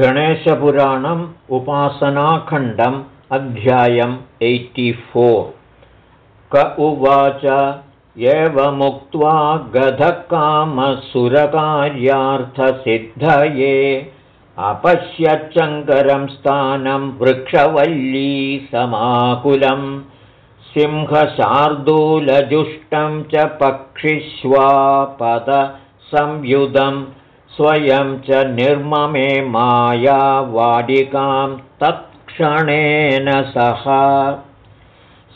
गणेशपुराणम् उपासनाखण्डम् अध्यायम् फोर्। क उवाच एवमुक्त्वा गधकामसुरकार्यार्थसिद्धये अपश्यच्चङ्करं स्थानं वृक्षवल्ली समाकुलं सिंहशार्दूलजुष्टं च पक्षिष्वापदसंयुधम् स्वयं च निर्ममे मायावाडिकां तत्क्षणेन सह।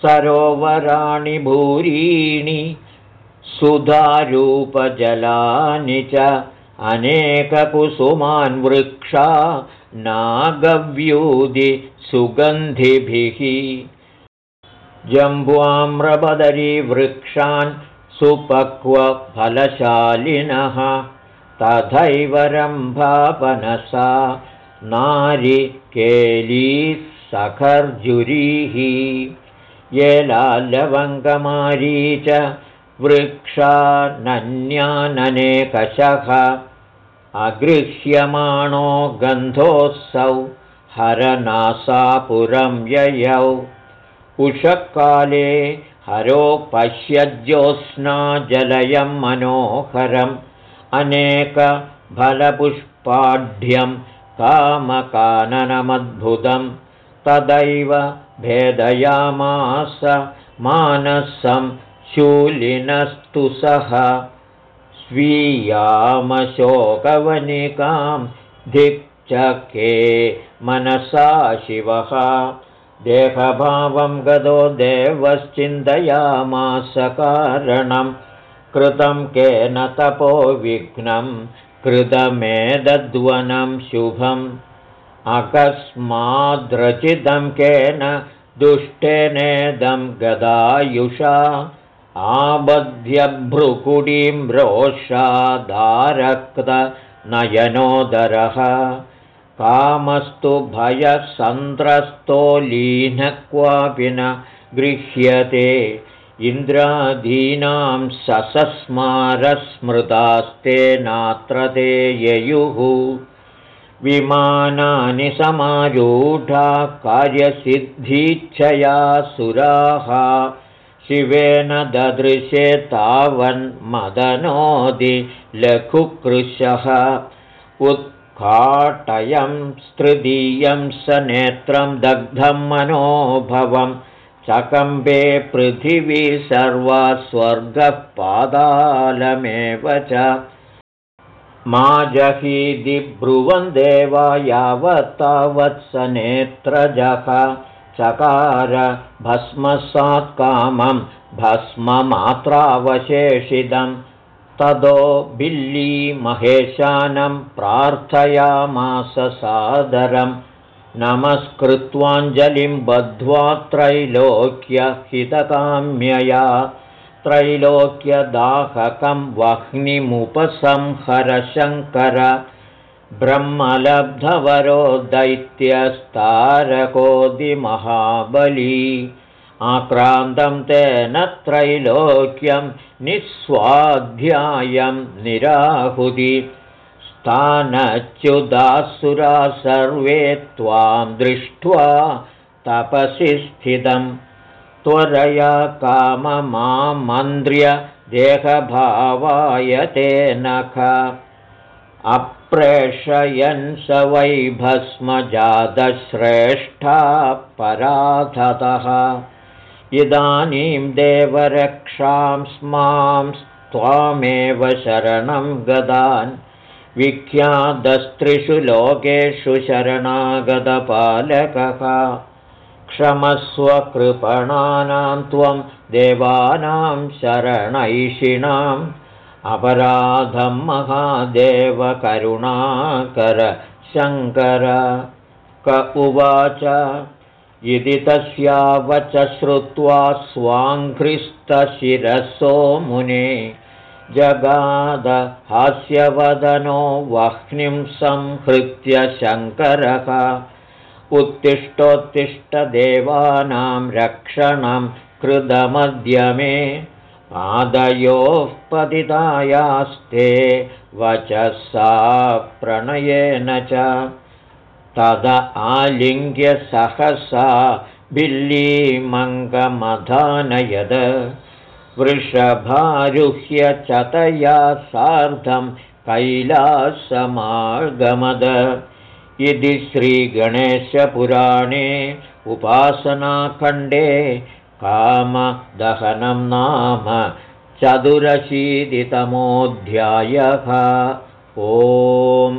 सरोवराणि भूरीणि सुधारूपजलानि च अनेककुसुमान् वृक्षा नागव्यूदि सुगन्धिभिः। जम्ब्वाम्रबदरीवृक्षान् सुपक्वफलशालिनः तथैव रम्भापनसा नारिकेलीः सखर्जुरीः ये लालवङ्गमारी च वृक्षानन्याननेकशः अगृह्यमाणो गन्धोऽसौ हरनासापुरं ययौ। उषःकाले हरो पश्यज्योत्स्ना जलयं मनोहरम् अनेकफलपुष्पाढ्यं कामकाननमद्भुतं तदैव भेदयामास मानसं शूलिनस्तु सः। स्वीयामशोकवनिकां धिक्चके मनसा शिवः। देहभावं गतो देवश्चिन्तयामास कारणम् कृतं केन तपो विघ्नं कृतमेदद्वनं शुभम्। अकस्माद्रचितं केन दुष्टेनेदं गदायुषा आबध्यभ्रुकुडीं रोषादारक्तनयनोदरः कामस्तु भयसन्द्रस्तो लीनः क्वापि न गृह्यते इन्द्रादीनां ससस्मारस्मृतास्ते नात्र ते ययुः। विमानानि समारूढा कार्यसिद्धीच्छया सुराः। शिवेन ददृशे तावन्मदनोदि लघुकृशः। उत्काटयं स्तृदीयं स नेत्रं दग्धं मनोभवम् चकम्बे पृथिवी सर्वा स्वर्गः पादालमेव च। मा जहीदि ब्रुवन् देवा यावत्तावत्स नेत्रजः। चकार भस्मसात्कामं भस्ममात्रावशेषितं तदो बिल्ली महेशानं प्रार्थयामास सादरम् नमस्कृत्वाञ्जलिं बद्ध्वा त्रैलोक्यहितकाम्यया। त्रैलोक्यदाहकं वह्निमुपसंहरशङ्कर ब्रह्मलब्धवरो दैत्यस्तारकोदिमहाबली आक्रान्तं तेन त्रैलोक्यं निःस्वाध्यायं निराहुदि तानच्युदासुरा सर्वे त्वां दृष्ट्वा तपसि स्थितं। त्वरया काममामन्द्र्य देहभावाय ते नख। अप्रेषयन् स वै भस्मजातश्रेष्ठा पराधतः। इदानीं देवरक्षां स्मां त्वामेव शरणं गदान् विख्यातस्त्रिषु लोकेषु शरणागतपालकः। क्षमस्वकृपणानां त्वं देवानां शरणैषिणाम्। अपराधं महादेवकरुणाकर शङ्कर क उवाच। इति तस्यावच श्रुत्वा स्वाङ्घ्रिस्तशिरसो मुने जगाद हास्यवदनो वह्निं संहृत्य शङ्करः। उत्तिष्ठोत्तिष्ठदेवानां रक्षणं कृतमध्यमे। पादयोः पतितायास्ते वचः सा प्रणयेन च। तद आलिङ्ग्य सहसा बिल्लीमङ्गमधानयद वृषभारुह्य चतया सार्धं कैलासमागमद इति श्रीगणेशपुराणे उपासनाखण्डे कामदहनं नाम चतुरशीतितमोऽध्यायः। ओम्